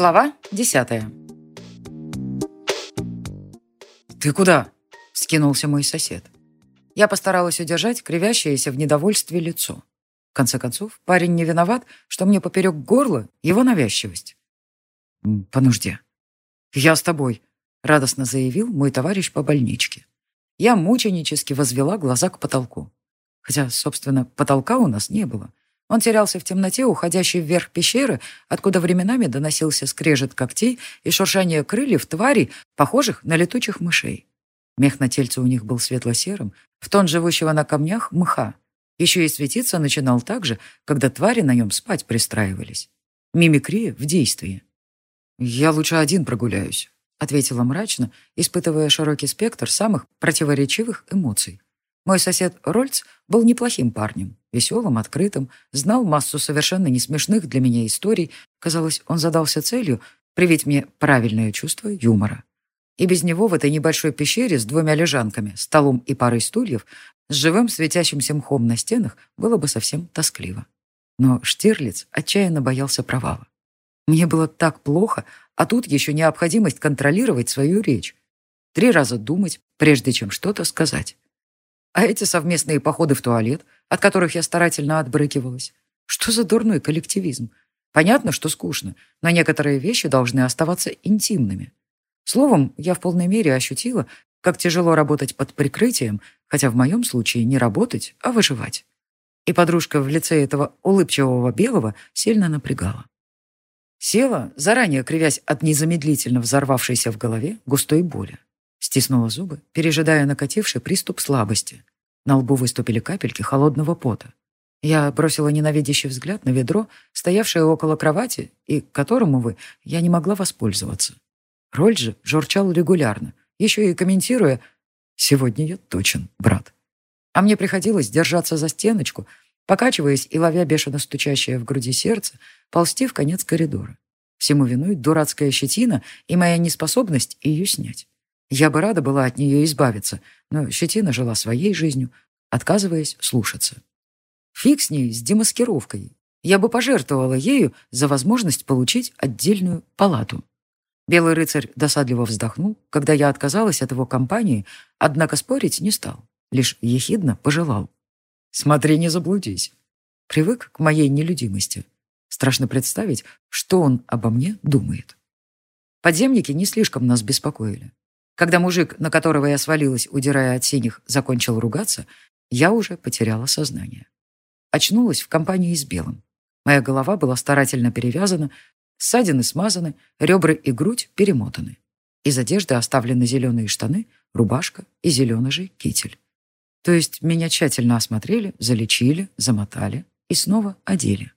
Глава десятая. «Ты куда?» — скинулся мой сосед. Я постаралась удержать кривящееся в недовольстве лицо. В конце концов, парень не виноват, что мне поперек горла его навязчивость. «По нужде». «Я с тобой», — радостно заявил мой товарищ по больничке. Я мученически возвела глаза к потолку. Хотя, собственно, потолка у нас не было. Он терялся в темноте, уходящей вверх пещеры, откуда временами доносился скрежет когтей и шуршание крыльев тварей, похожих на летучих мышей. Мех на тельце у них был светло-серым, в тон живущего на камнях мха. Еще и светиться начинал так же, когда твари на нем спать пристраивались. Мимикрия в действии. «Я лучше один прогуляюсь», — ответила мрачно, испытывая широкий спектр самых противоречивых эмоций. Мой сосед Рольц был неплохим парнем, веселым, открытым, знал массу совершенно несмешных для меня историй. Казалось, он задался целью привить мне правильное чувство юмора. И без него в этой небольшой пещере с двумя лежанками, столом и парой стульев, с живым светящимся мхом на стенах было бы совсем тоскливо. Но Штирлиц отчаянно боялся провала. Мне было так плохо, а тут еще необходимость контролировать свою речь. Три раза думать, прежде чем что-то сказать. А эти совместные походы в туалет, от которых я старательно отбрыкивалась. Что за дурной коллективизм? Понятно, что скучно, но некоторые вещи должны оставаться интимными. Словом, я в полной мере ощутила, как тяжело работать под прикрытием, хотя в моем случае не работать, а выживать. И подружка в лице этого улыбчивого белого сильно напрягала. Села, заранее кривясь от незамедлительно взорвавшейся в голове густой боли. Стиснула зубы, пережидая накативший приступ слабости. На лбу выступили капельки холодного пота. Я бросила ненавидящий взгляд на ведро, стоявшее около кровати, и которому, вы, я не могла воспользоваться. Роль же журчал регулярно, еще и комментируя «Сегодня я точен, брат». А мне приходилось держаться за стеночку, покачиваясь и ловя бешено стучащее в груди сердце, ползти в конец коридора. Всему виной дурацкая щетина и моя неспособность ее снять. Я бы рада была от нее избавиться, но щетина жила своей жизнью, отказываясь слушаться. Фиг с ней, с демаскировкой. Я бы пожертвовала ею за возможность получить отдельную палату. Белый рыцарь досадливо вздохнул, когда я отказалась от его компании, однако спорить не стал, лишь ехидно пожелал. «Смотри, не заблудись». Привык к моей нелюдимости. Страшно представить, что он обо мне думает. Подземники не слишком нас беспокоили. Когда мужик, на которого я свалилась, удирая от синих, закончил ругаться, я уже потеряла сознание. Очнулась в компании с Белым. Моя голова была старательно перевязана, ссадины смазаны, ребра и грудь перемотаны. Из одежды оставлены зеленые штаны, рубашка и зеленый же китель. То есть меня тщательно осмотрели, залечили, замотали и снова одели.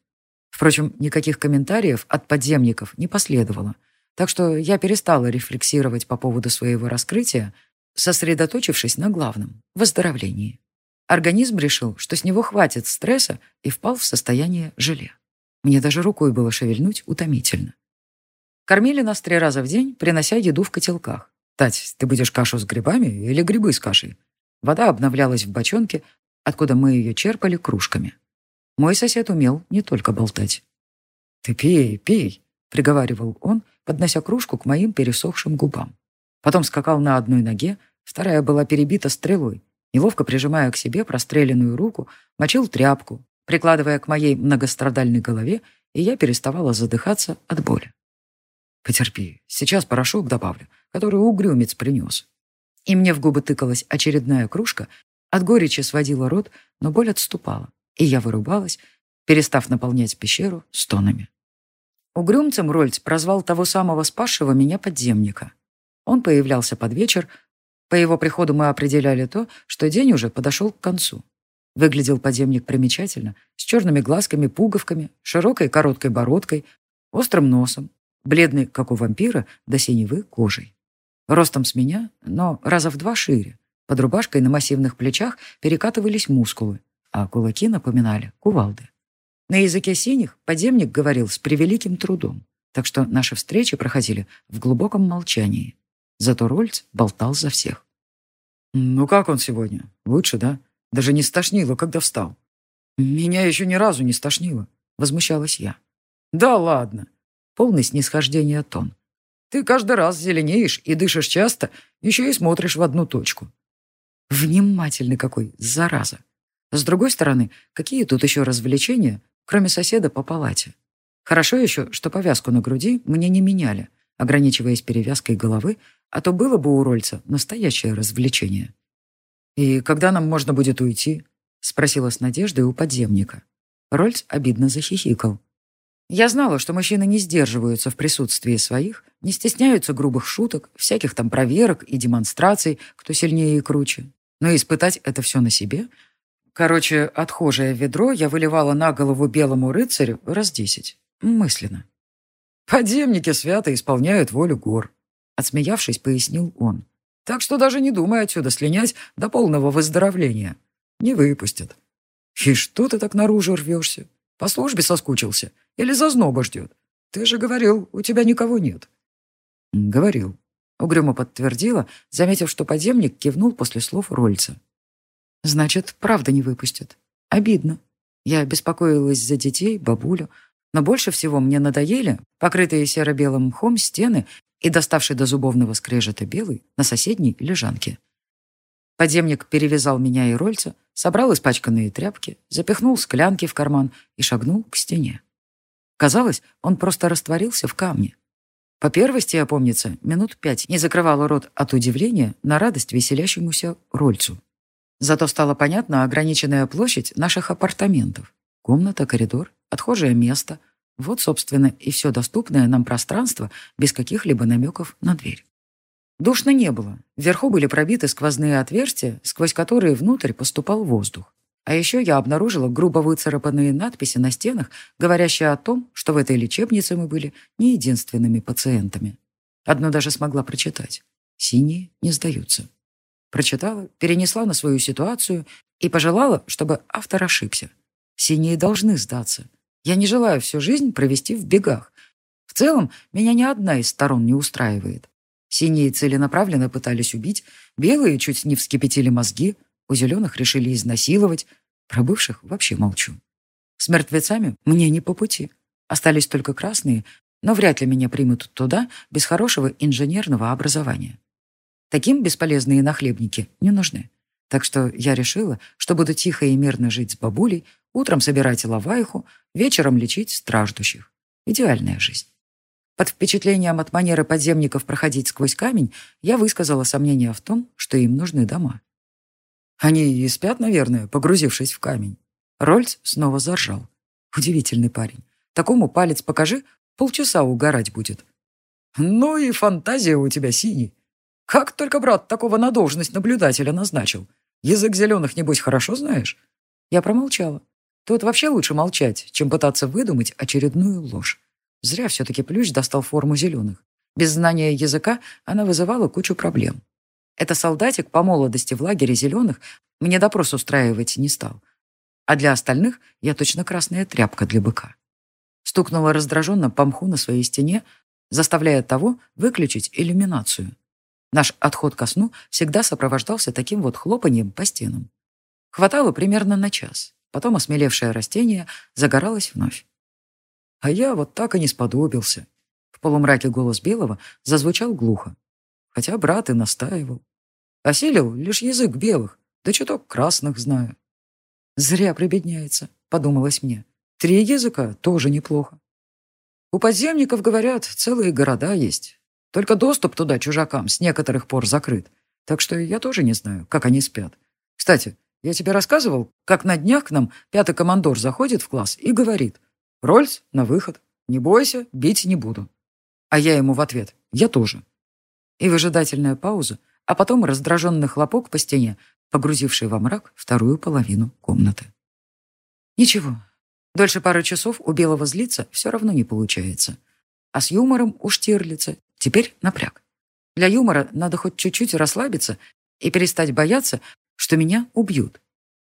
Впрочем, никаких комментариев от подземников не последовало — так что я перестала рефлексировать по поводу своего раскрытия, сосредоточившись на главном – выздоровлении. Организм решил, что с него хватит стресса и впал в состояние желе. Мне даже рукой было шевельнуть утомительно. Кормили нас три раза в день, принося еду в котелках. «Тать, ты будешь кашу с грибами или грибы с кашей?» Вода обновлялась в бочонке, откуда мы ее черпали кружками. Мой сосед умел не только болтать. «Ты пей, пей», — приговаривал он, поднося кружку к моим пересохшим губам. Потом скакал на одной ноге, вторая была перебита стрелой. Неловко прижимая к себе простреленную руку, мочил тряпку, прикладывая к моей многострадальной голове, и я переставала задыхаться от боли. «Потерпи, сейчас порошок добавлю, который угрюмец принес». И мне в губы тыкалась очередная кружка, от горечи сводила рот, но боль отступала, и я вырубалась, перестав наполнять пещеру стонами. Угрюмцем Рольц прозвал того самого спасшего меня подземника. Он появлялся под вечер. По его приходу мы определяли то, что день уже подошел к концу. Выглядел подземник примечательно, с черными глазками-пуговками, широкой короткой бородкой, острым носом, бледный, как у вампира, до синевы кожей. Ростом с меня, но раза в два шире. Под рубашкой на массивных плечах перекатывались мускулы, а кулаки напоминали кувалды. На языке синих подземник говорил с превеликим трудом, так что наши встречи проходили в глубоком молчании. Зато Рольц болтал за всех. «Ну как он сегодня? Лучше, да? Даже не стошнило, когда встал». «Меня еще ни разу не стошнило», — возмущалась я. «Да ладно». полный снисхождения тон. «Ты каждый раз зеленеешь и дышишь часто, еще и смотришь в одну точку». Внимательный какой, зараза. С другой стороны, какие тут еще развлечения, кроме соседа по палате? Хорошо еще, что повязку на груди мне не меняли, ограничиваясь перевязкой головы, а то было бы у Рольца настоящее развлечение. «И когда нам можно будет уйти?» — спросила с надеждой у подземника. Рольц обидно захихикал. Я знала, что мужчины не сдерживаются в присутствии своих, не стесняются грубых шуток, всяких там проверок и демонстраций, кто сильнее и круче. Но испытать это все на себе... Короче, отхожее ведро я выливала на голову белому рыцарю раз десять. Мысленно. «Подземники свято исполняют волю гор», — отсмеявшись, пояснил он. «Так что даже не думай отсюда слинять до полного выздоровления. Не выпустят». «И что ты так наружу рвешься? По службе соскучился? Или зазноба ждет? Ты же говорил, у тебя никого нет». «Говорил», — угрюмо подтвердила, заметив, что подземник кивнул после слов Рольца. Значит, правда не выпустят. Обидно. Я беспокоилась за детей, бабулю. Но больше всего мне надоели покрытые серо-белым мхом стены и доставший до зубовного скрежета белый на соседней лежанке. Подземник перевязал меня и рольца, собрал испачканные тряпки, запихнул склянки в карман и шагнул к стене. Казалось, он просто растворился в камне. По первости, я помнится, минут пять не закрывала рот от удивления на радость веселящемуся рольцу. Зато стало понятна ограниченная площадь наших апартаментов. Комната, коридор, отхожее место. Вот, собственно, и все доступное нам пространство без каких-либо намеков на дверь. Душно не было. Вверху были пробиты сквозные отверстия, сквозь которые внутрь поступал воздух. А еще я обнаружила грубо выцарапанные надписи на стенах, говорящие о том, что в этой лечебнице мы были не единственными пациентами. Одну даже смогла прочитать. «Синие не сдаются». Прочитала, перенесла на свою ситуацию и пожелала, чтобы автор ошибся. Синие должны сдаться. Я не желаю всю жизнь провести в бегах. В целом, меня ни одна из сторон не устраивает. Синие целенаправленно пытались убить, белые чуть не вскипятили мозги, у зеленых решили изнасиловать, про бывших вообще молчу. С мертвецами мне не по пути. Остались только красные, но вряд ли меня примут туда без хорошего инженерного образования. Таким бесполезные нахлебники не нужны. Так что я решила, что буду тихо и мирно жить с бабулей, Утром собирать лавайху, вечером лечить страждущих. Идеальная жизнь. Под впечатлением от манеры подземников проходить сквозь камень, я высказала сомнение в том, что им нужны дома. Они и спят, наверное, погрузившись в камень. Рольц снова заржал. Удивительный парень. Такому палец покажи, полчаса угорать будет. Ну Как только брат такого на должность наблюдателя назначил? Язык зеленых, небось, хорошо знаешь?» Я промолчала. Тут вообще лучше молчать, чем пытаться выдумать очередную ложь. Зря все-таки плющ достал форму зеленых. Без знания языка она вызывала кучу проблем. Это солдатик по молодости в лагере зеленых мне допрос устраивать не стал. А для остальных я точно красная тряпка для быка. Стукнула раздраженно по мху на своей стене, заставляя того выключить иллюминацию. Наш отход ко сну всегда сопровождался таким вот хлопанием по стенам. Хватало примерно на час. Потом осмелевшее растение загоралось вновь. А я вот так и не сподобился. В полумраке голос Белого зазвучал глухо. Хотя брат и настаивал. Осилил лишь язык белых, да чуток красных знаю. Зря прибедняется, подумалось мне. Три языка тоже неплохо. У подземников, говорят, целые города есть. Только доступ туда чужакам с некоторых пор закрыт. Так что я тоже не знаю, как они спят. Кстати, я тебе рассказывал, как на днях к нам пятый командор заходит в класс и говорит. «Рольс, на выход. Не бойся, бить не буду». А я ему в ответ. «Я тоже». И выжидательная пауза, а потом раздраженный хлопок по стене, погрузивший во мрак вторую половину комнаты. Ничего. Дольше пары часов у белого злиться все равно не получается. А с юмором у Штирлица Теперь напряг. Для юмора надо хоть чуть-чуть расслабиться и перестать бояться, что меня убьют.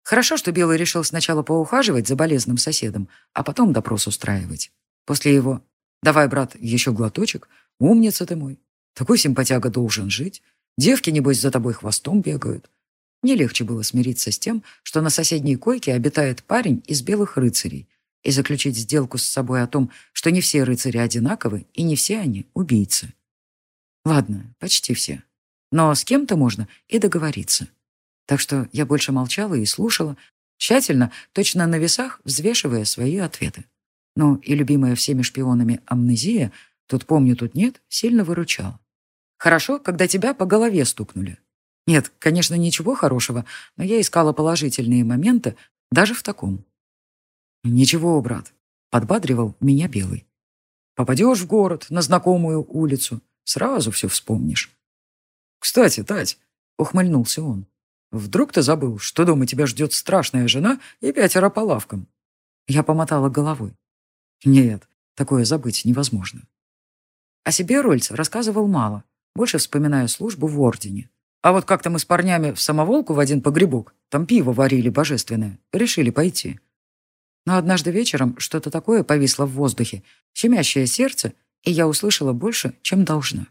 Хорошо, что Белый решил сначала поухаживать за болезным соседом, а потом допрос устраивать. После его «давай, брат, еще глоточек, умница ты мой, такой симпатяга должен жить, девки, небось, за тобой хвостом бегают». Мне легче было смириться с тем, что на соседней койке обитает парень из белых рыцарей, и заключить сделку с собой о том, что не все рыцари одинаковы и не все они убийцы. Ладно, почти все. Но с кем-то можно и договориться. Так что я больше молчала и слушала, тщательно, точно на весах, взвешивая свои ответы. Ну и любимая всеми шпионами амнезия, тут помню, тут нет, сильно выручала. Хорошо, когда тебя по голове стукнули. Нет, конечно, ничего хорошего, но я искала положительные моменты даже в таком. «Ничего, брат», — подбадривал меня Белый. «Попадешь в город, на знакомую улицу, сразу все вспомнишь». «Кстати, Тать», — ухмыльнулся он, «вдруг ты забыл, что дома тебя ждет страшная жена и пятеро по лавкам?» Я помотала головой. «Нет, такое забыть невозможно». О себе Рольц рассказывал мало, больше вспоминая службу в Ордене. А вот как-то мы с парнями в самоволку в один погребок, там пиво варили божественное, решили пойти. Но однажды вечером что-то такое повисло в воздухе, щемящее сердце, и я услышала больше, чем должна.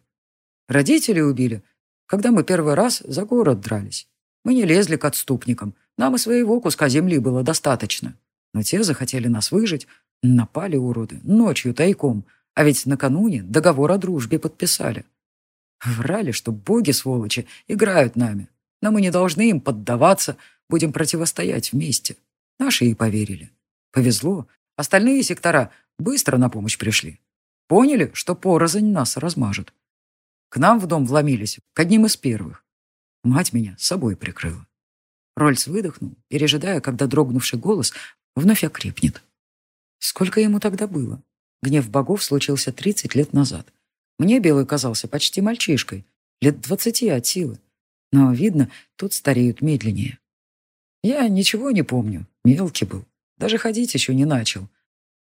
Родители убили, когда мы первый раз за город дрались. Мы не лезли к отступникам, нам и своего куска земли было достаточно. Но те захотели нас выжить, напали уроды, ночью тайком, а ведь накануне договор о дружбе подписали. Врали, что боги, сволочи, играют нами, но мы не должны им поддаваться, будем противостоять вместе. Наши и поверили. Повезло, остальные сектора быстро на помощь пришли. Поняли, что порознь нас размажут. К нам в дом вломились, к одним из первых. Мать меня с собой прикрыла. Рольц выдохнул, пережидая, когда дрогнувший голос вновь окрепнет. Сколько ему тогда было? Гнев богов случился 30 лет назад. Мне Белый казался почти мальчишкой, лет двадцати от силы. Но, видно, тут стареют медленнее. Я ничего не помню, мелкий был. Даже ходить еще не начал.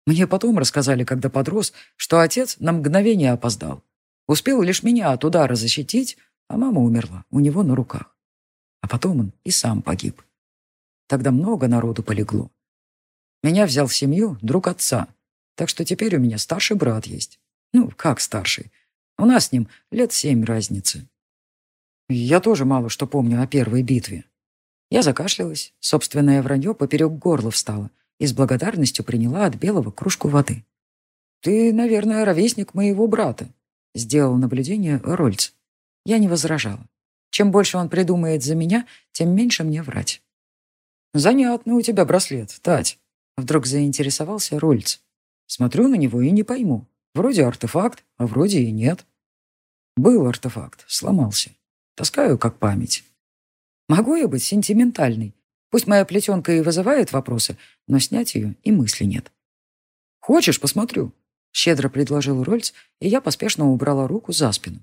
Мне потом рассказали, когда подрос, что отец на мгновение опоздал. Успел лишь меня от удара защитить, а мама умерла у него на руках. А потом он и сам погиб. Тогда много народу полегло. Меня взял в семью друг отца, так что теперь у меня старший брат есть. Ну, как старший? У нас с ним лет семь разницы. Я тоже мало что помню о первой битве. Я закашлялась, собственное вранье поперек горла встало, и с благодарностью приняла от Белого кружку воды. «Ты, наверное, ровесник моего брата», — сделал наблюдение Рольц. Я не возражала. Чем больше он придумает за меня, тем меньше мне врать. «Занятный у тебя браслет, Тать», — вдруг заинтересовался Рольц. Смотрю на него и не пойму. Вроде артефакт, а вроде и нет. Был артефакт, сломался. Таскаю как память. Могу я быть сентиментальной? Пусть моя плетенка и вызывает вопросы, но снять ее и мысли нет. «Хочешь, посмотрю?» — щедро предложил Рольц, и я поспешно убрала руку за спину.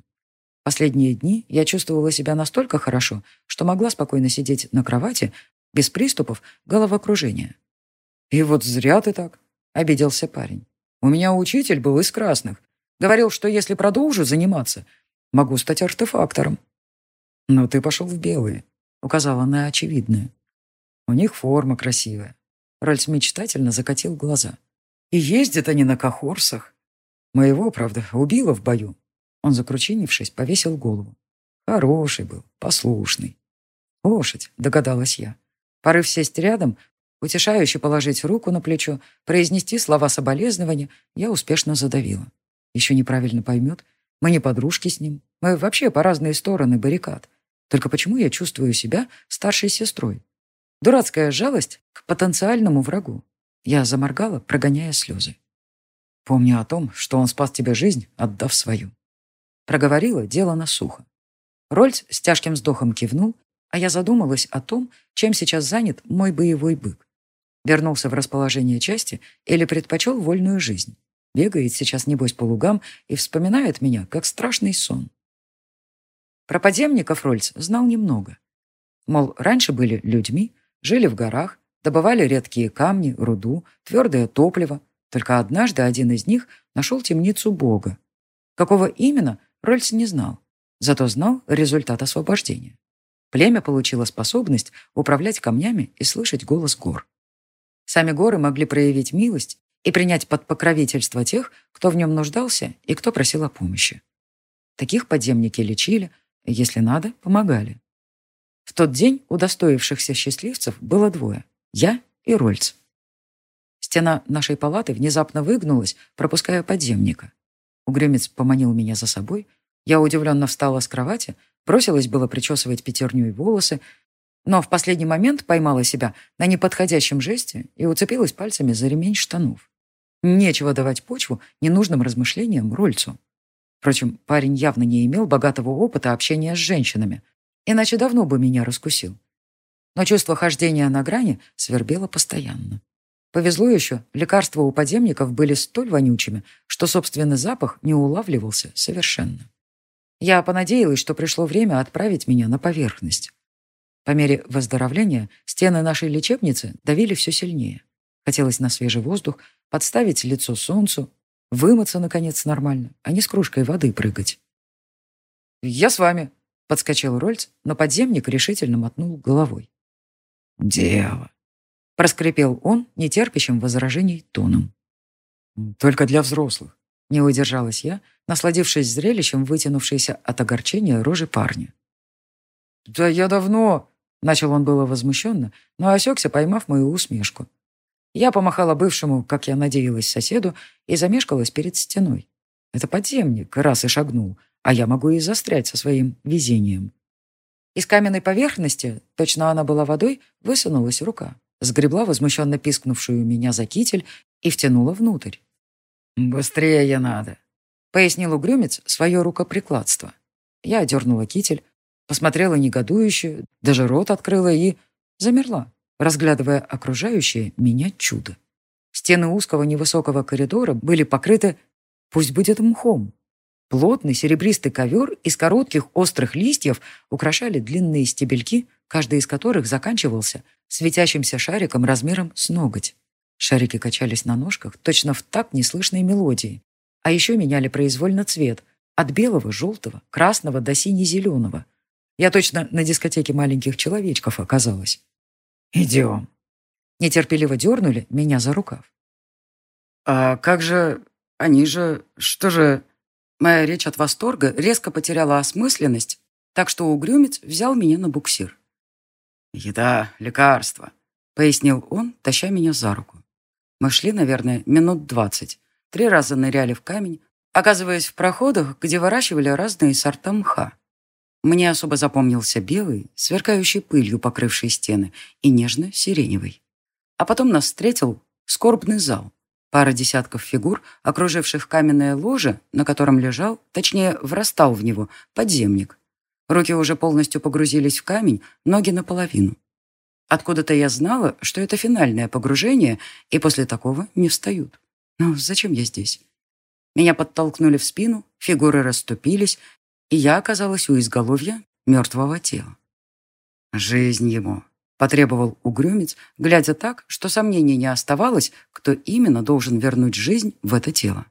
Последние дни я чувствовала себя настолько хорошо, что могла спокойно сидеть на кровати без приступов головокружения. «И вот зря ты так», — обиделся парень. У меня учитель был из красных. Говорил, У них форма красивая. Ральс мечтательно закатил глаза. И ездят они на кахорсах. Моего, правда, убило в бою. Он, закручинившись, повесил голову. Хороший был, послушный. Лошадь, догадалась я. Порыв сесть рядом, утешающе положить руку на плечо, произнести слова соболезнования, я успешно задавила. Еще неправильно поймет. Мы не подружки с ним. Мы вообще по разные стороны баррикад. Только почему я чувствую себя старшей сестрой? Дурацкая жалость к потенциальному врагу. Я заморгала, прогоняя слезы. Помни о том, что он спас тебе жизнь, отдав свою. Проговорила дело на сухо. Рольц с тяжким вздохом кивнул, а я задумалась о том, чем сейчас занят мой боевой бык. Вернулся в расположение части или предпочел вольную жизнь. Бегает сейчас, небось, по лугам и вспоминает меня, как страшный сон. Про подземников Рольц знал немного. Мол, раньше были людьми, Жили в горах, добывали редкие камни, руду, твердое топливо. Только однажды один из них нашел темницу Бога. Какого именно, Рольс не знал. Зато знал результат освобождения. Племя получило способность управлять камнями и слышать голос гор. Сами горы могли проявить милость и принять под покровительство тех, кто в нем нуждался и кто просил о помощи. Таких подземники лечили, если надо, помогали. В тот день удостоившихся счастливцев было двое – я и Рольц. С Стена нашей палаты внезапно выгнулась, пропуская подземника. Угрюмец поманил меня за собой. Я удивленно встала с кровати, бросилась было причесывать пятерню и волосы, но в последний момент поймала себя на неподходящем жесте и уцепилась пальцами за ремень штанов. Нечего давать почву ненужным размышлениям Рольцу. Впрочем, парень явно не имел богатого опыта общения с иначе давно бы меня раскусил. Но чувство хождения на грани свербело постоянно. Повезло еще, лекарства у подземников были столь вонючими, что собственный запах не улавливался совершенно. Я понадеялась, что пришло время отправить меня на поверхность. По мере выздоровления стены нашей лечебницы давили все сильнее. Хотелось на свежий воздух, подставить лицо солнцу, вымыться, наконец, нормально, а не с кружкой воды прыгать. «Я с вами», подскочил Рольц, но подземник решительно мотнул головой. «Дело», — проскрипел он нетерпящим возражений тоном. «Только для взрослых», — не удержалась я, насладившись зрелищем вытянувшейся от огорчения рожи парня. «Да я давно...» — начал он было возмущенно, но осекся, поймав мою усмешку. Я помахала бывшему, как я надеялась, соседу и замешкалась перед стеной. Это подземник, раз и шагнул, а я могу и застрять со своим везением. Из каменной поверхности, точно она была водой, высунулась рука, сгребла возмущенно пискнувшую меня за китель и втянула внутрь. «Быстрее надо», — пояснил угрюмец свое рукоприкладство. Я одернула китель, посмотрела негодующе, даже рот открыла и замерла разглядывая окружающее меня чудо. Стены узкого невысокого коридора были покрыты, пусть будет мхом. Плотный серебристый ковер из коротких острых листьев украшали длинные стебельки, каждый из которых заканчивался светящимся шариком размером с ноготь. Шарики качались на ножках точно в такт неслышной мелодии, а еще меняли произвольно цвет от белого, желтого, красного до сине-зеленого. Я точно на дискотеке маленьких человечков оказалась. «Идем». Нетерпеливо дернули меня за рукав. «А как же... Они же... Что же...» Моя речь от восторга резко потеряла осмысленность, так что угрюмец взял меня на буксир. «Еда, лекарства», — пояснил он, таща меня за руку. Мы шли, наверное, минут двадцать. Три раза ныряли в камень, оказываясь в проходах, где выращивали разные сорта мха. Мне особо запомнился белый, сверкающий пылью покрывший стены, и нежно-сиреневый. А потом нас встретил скорбный зал. Пара десятков фигур, окруживших каменное ложе, на котором лежал, точнее, врастал в него, подземник. Руки уже полностью погрузились в камень, ноги наполовину. Откуда-то я знала, что это финальное погружение, и после такого не встают. Но зачем я здесь? Меня подтолкнули в спину, фигуры расступились, и я оказалась у изголовья мертвого тела. «Жизнь ему», — потребовал угрюмец, глядя так, что сомнений не оставалось, кто именно должен вернуть жизнь в это тело.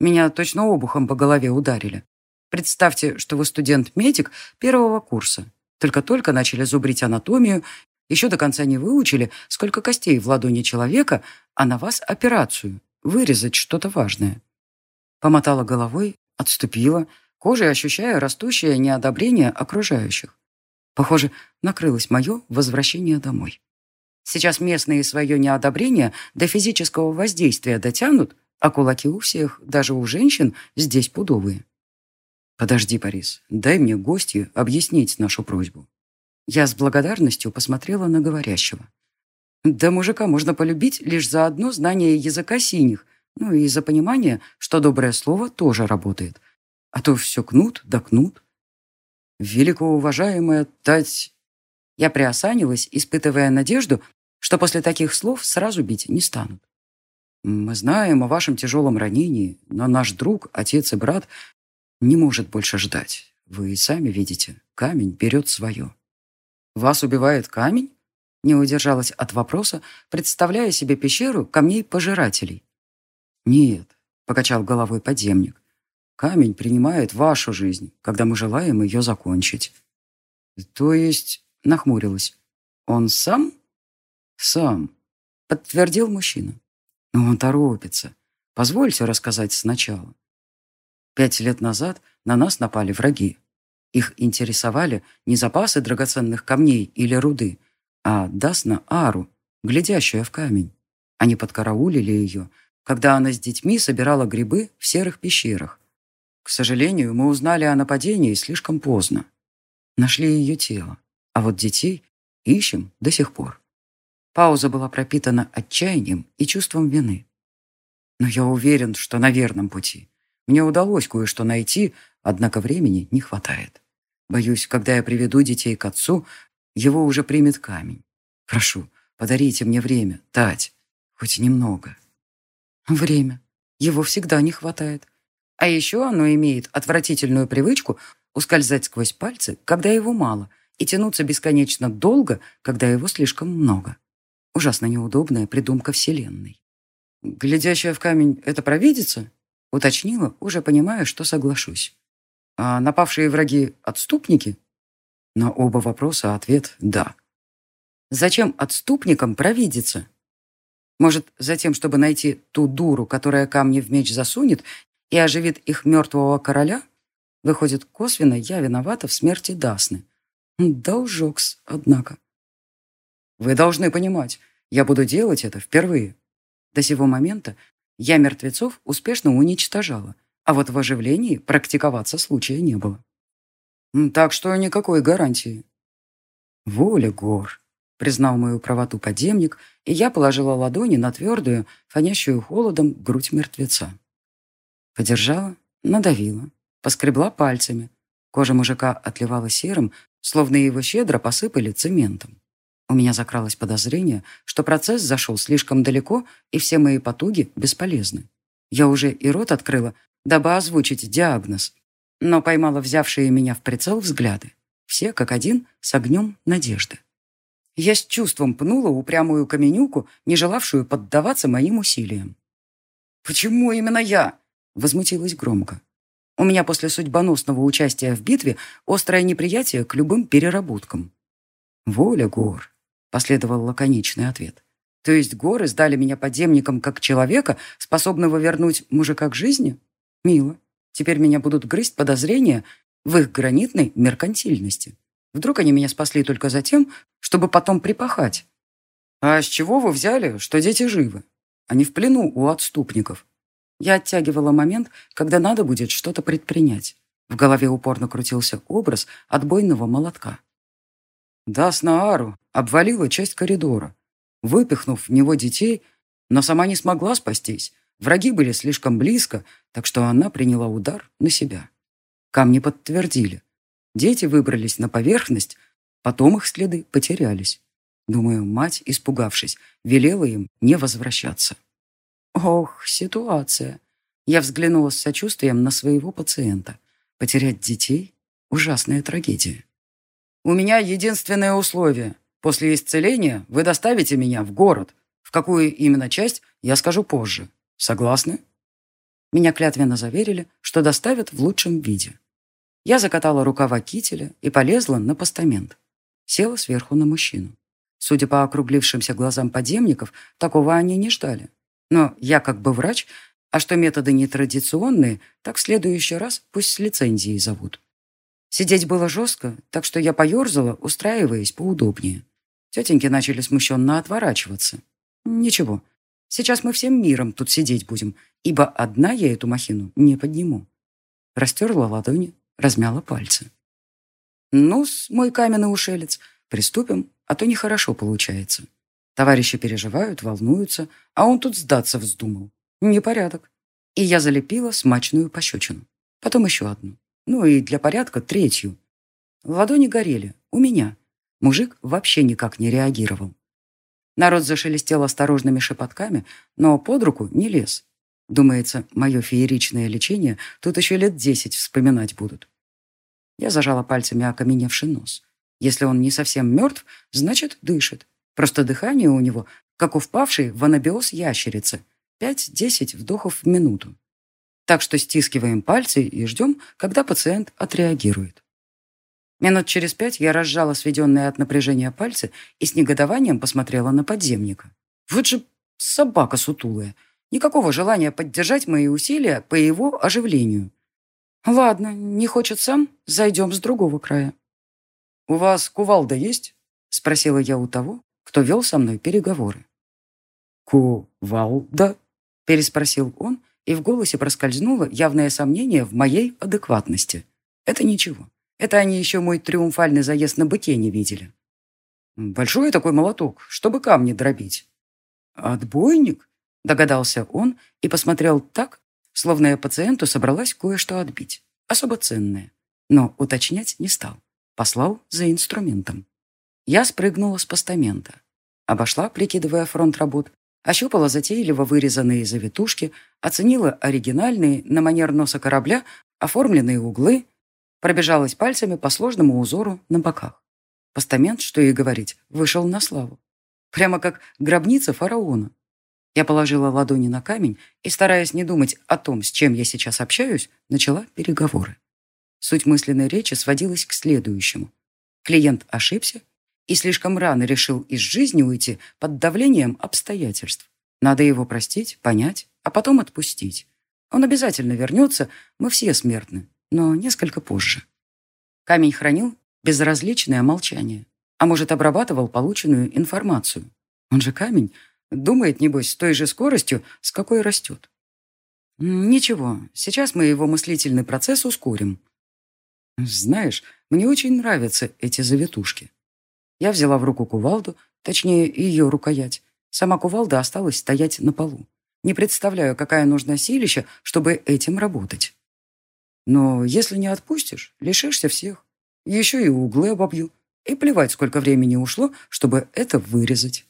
Меня точно обухом по голове ударили. Представьте, что вы студент-медик первого курса. Только-только начали зубрить анатомию, еще до конца не выучили, сколько костей в ладони человека, а на вас операцию, вырезать что-то важное. Помотала головой, отступила, кожей ощущая растущее неодобрение окружающих. Похоже, накрылось мое возвращение домой. Сейчас местные свое неодобрение до физического воздействия дотянут, а кулаки у всех, даже у женщин, здесь пудовые. Подожди, Борис, дай мне гостью объяснить нашу просьбу. Я с благодарностью посмотрела на говорящего. Да мужика можно полюбить лишь за одно знание языка синих, ну и за понимание, что доброе слово тоже работает – а то все кнут да кнут. Великоуважаемая Тать... Я приосанилась, испытывая надежду, что после таких слов сразу бить не станут. Мы знаем о вашем тяжелом ранении, но наш друг, отец и брат не может больше ждать. Вы и сами видите, камень берет свое. Вас убивает камень? Не удержалась от вопроса, представляя себе пещеру камней-пожирателей. «Нет», — покачал головой подземник. Камень принимает вашу жизнь, когда мы желаем ее закончить. То есть, нахмурилась. Он сам? Сам, подтвердил мужчина. Но он торопится. Позвольте рассказать сначала. Пять лет назад на нас напали враги. Их интересовали не запасы драгоценных камней или руды, а Дасна Ару, глядящая в камень. Они подкараулили ее, когда она с детьми собирала грибы в серых пещерах к сожалению, мы узнали о нападении слишком поздно. Нашли ее тело, а вот детей ищем до сих пор. Пауза была пропитана отчаянием и чувством вины. Но я уверен, что на верном пути. Мне удалось кое-что найти, однако времени не хватает. Боюсь, когда я приведу детей к отцу, его уже примет камень. Прошу, подарите мне время, Тать, хоть немного. Время. Его всегда не хватает. А еще оно имеет отвратительную привычку ускользать сквозь пальцы, когда его мало, и тянуться бесконечно долго, когда его слишком много. Ужасно неудобная придумка Вселенной. «Глядящая в камень — это провидица?» — уточнила, уже понимая, что соглашусь. «А напавшие враги — отступники?» На оба вопроса ответ «да». «Зачем отступникам провидица?» Может, за тем, чтобы найти ту дуру, которая камни в меч засунет и оживит их мертвого короля? Выходит, косвенно я виновата в смерти Дасны. Должокс, однако. Вы должны понимать, я буду делать это впервые. До сего момента я мертвецов успешно уничтожала, а вот в оживлении практиковаться случая не было. Так что никакой гарантии. Воля гор, признал мою правоту подземник, и я положила ладони на твердую, фонящую холодом грудь мертвеца. Подержала, надавила, поскребла пальцами. Кожа мужика отливала серым, словно его щедро посыпали цементом. У меня закралось подозрение, что процесс зашел слишком далеко, и все мои потуги бесполезны. Я уже и рот открыла, дабы озвучить диагноз, но поймала взявшие меня в прицел взгляды. Все, как один, с огнем надежды. Я с чувством пнула упрямую каменюку, не желавшую поддаваться моим усилиям. «Почему именно я?» возмутилась громко. У меня после судьбоносного участия в битве острое неприятие к любым переработкам. «Воля гор», Последовал лаконичный ответ. То есть горы сдали меня подземникам как человека, способного вернуть мужика к жизни? Мило. Теперь меня будут грызть подозрения в их гранитной меркантильности. Вдруг они меня спасли только за тем, чтобы потом припахать. А с чего вы взяли, что дети живы? Они в плену у отступников. Я оттягивала момент, когда надо будет что-то предпринять. В голове упорно крутился образ отбойного молотка. Даст на Ару обвалила часть коридора, выпихнув в него детей, но сама не смогла спастись. Враги были слишком близко, так что она приняла удар на себя. Камни подтвердили. Дети выбрались на поверхность, потом их следы потерялись. Думаю, мать, испугавшись, велела им не возвращаться. Ох, ситуация. Я взглянула с сочувствием на своего пациента. Потерять детей — ужасная трагедия. У меня единственное условие. После исцеления вы доставите меня в город. В какую именно часть, я скажу позже. Согласны?» Меня клятвенно заверили, что доставят в лучшем виде. Я закатала рукава кителя и полезла на постамент. Села сверху на мужчину. Судя по округлившимся глазам подземников, такого они не ждали. Но я как бы врач, а что методы нетрадиционные, так в следующий раз пусть с лицензией зовут. Сидеть было жестко, так что я поерзала, устраиваясь поудобнее. Тетеньки начали смущенно отворачиваться. Ничего, сейчас мы всем миром тут сидеть будем, ибо одна я эту махину не подниму. Растерла ладони, размяла пальцы. ну мой каменный ушелец, приступим, а то нехорошо получается. Товарищи переживают, волнуются, а он тут сдаться вздумал. Непорядок. И я залепила смачную пощечину. Потом еще одну. Ну и для порядка третью. Ладони горели. У меня. Мужик вообще никак не реагировал. Народ зашелестел осторожными шепотками, но под руку не лез. Думается, мое фееричное лечение тут еще лет десять вспоминать будут. Я зажала пальцами окаменевший нос. Если он не совсем мертв, значит, дышит. Просто дыхание у него, как у впавшей в анабиоз ящерицы. Пять-десять вдохов в минуту. Так что стискиваем пальцы и ждем, когда пациент отреагирует. Минут через пять я разжала сведенные от напряжения пальцы и с негодованием посмотрела на подземника. Вот же собака сутулая. Никакого желания поддержать мои усилия по его оживлению. Ладно, не хочет сам, зайдем с другого края. «У вас кувалда есть?» — спросила я у того, кто вел со мной переговоры. «Кувалда?» — переспросил он, и в голосе проскользнуло явное сомнение в моей адекватности. «Это ничего. Это они еще мой триумфальный заезд на быке не видели. Большой такой молоток, чтобы камни дробить». «Отбойник?» — догадался он и посмотрел так, словно я пациенту собралась кое-что отбить, особо ценное, но уточнять не стал. Послал за инструментом. Я спрыгнула с постамента. Обошла, прикидывая фронт работ, ощупала затейливо вырезанные завитушки, оценила оригинальные, на манер носа корабля, оформленные углы, пробежалась пальцами по сложному узору на боках. Постамент, что и говорить, вышел на славу. Прямо как гробница фараона. Я положила ладони на камень и, стараясь не думать о том, с чем я сейчас общаюсь, начала переговоры. Суть мысленной речи сводилась к следующему. Клиент ошибся и слишком рано решил из жизни уйти под давлением обстоятельств. Надо его простить, понять, а потом отпустить. Он обязательно вернется, мы все смертны, но несколько позже. Камень хранил безразличное молчание, а может, обрабатывал полученную информацию. Он же камень, Думает, небось, с той же скоростью, с какой растет. Ничего, сейчас мы его мыслительный процесс ускорим. Знаешь, мне очень нравятся эти завитушки. Я взяла в руку кувалду, точнее, ее рукоять. Сама кувалда осталась стоять на полу. Не представляю, какая нужна силища, чтобы этим работать. Но если не отпустишь, лишишься всех. Еще и углы обобью. И плевать, сколько времени ушло, чтобы это вырезать.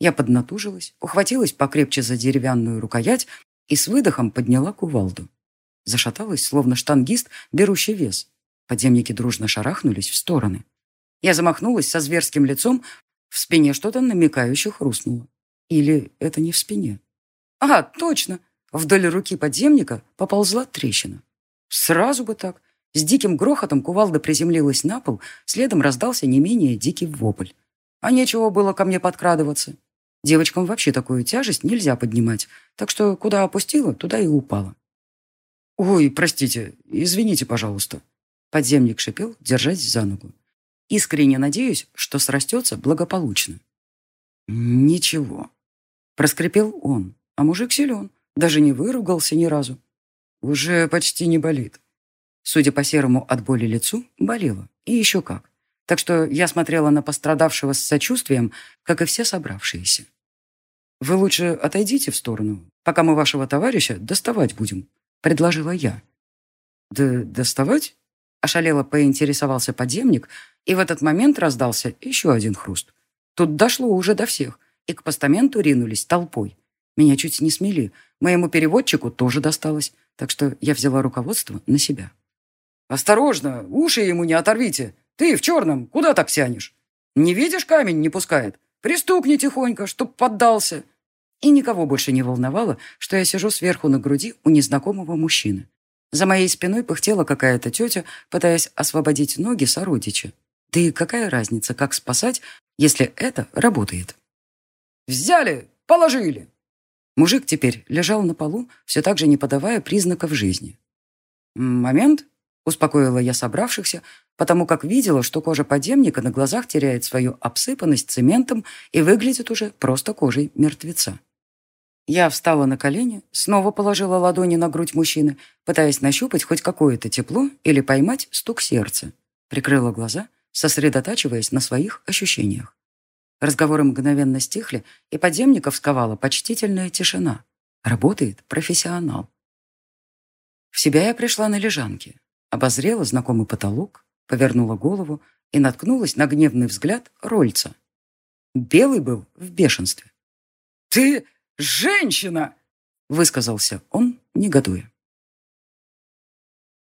Я поднатужилась, ухватилась покрепче за деревянную рукоять и с выдохом подняла кувалду. Зашаталась, словно штангист, берущий вес. Подземники дружно шарахнулись в стороны. Я замахнулась со зверским лицом, в спине что-то намекающе хрустнуло. Или это не в спине? Ага, точно! Вдоль руки подземника поползла трещина. Сразу бы так. С диким грохотом кувалда приземлилась на пол, следом раздался не менее дикий вопль. А нечего было ко мне подкрадываться. Девочкам вообще такую тяжесть нельзя поднимать, так что куда опустила, туда и упала. «Ой, простите, извините, пожалуйста». Подземник шипел, держась за ногу. искренне надеюсь, что срастется благополучно». «Ничего», — проскрипел он, а мужик силен, даже не выругался ни разу. «Уже почти не болит». Судя по серому от боли лицу, болело, и еще как. Так что я смотрела на пострадавшего с сочувствием, как и все собравшиеся. «Вы лучше отойдите в сторону, пока мы вашего товарища доставать будем», — предложила я. «Да доставать?» ошалело поинтересовался подземник, и в этот момент раздался еще один хруст. Тут дошло уже до всех, и к постаменту ринулись толпой. Меня чуть не смели, моему переводчику тоже досталось, так что я взяла руководство на себя. «Осторожно, уши ему не оторвите!» Ты в черном, куда так тянешь? Не видишь, камень не пускает? Пристукни тихонько, чтоб поддался. И никого больше не волновало, что я сижу сверху на груди у незнакомого мужчины. За моей спиной пыхтела какая-то тетя, пытаясь освободить ноги сородича. Да и какая разница, как спасать, если это работает? «Взяли! Положили!» Мужик теперь лежал на полу, все так же не подавая признаков жизни. «Момент!» — успокоила я собравшихся, потому как видела, что кожа подземника на глазах теряет свою обсыпанность цементом и выглядит уже просто кожей мертвеца. Я встала на колени, снова положила ладони на грудь мужчины, пытаясь нащупать хоть какое-то тепло или поймать стук сердца. Прикрыла глаза, сосредотачиваясь на своих ощущениях. Разговоры мгновенно стихли, и подземников сковала почтительная тишина. Работает профессионал. В себя я пришла на лежанке, обозрела знакомый потолок, повернула голову и наткнулась на гневный взгляд Рольца. Белый был в бешенстве. «Ты Женщина!» — высказался он негодуя.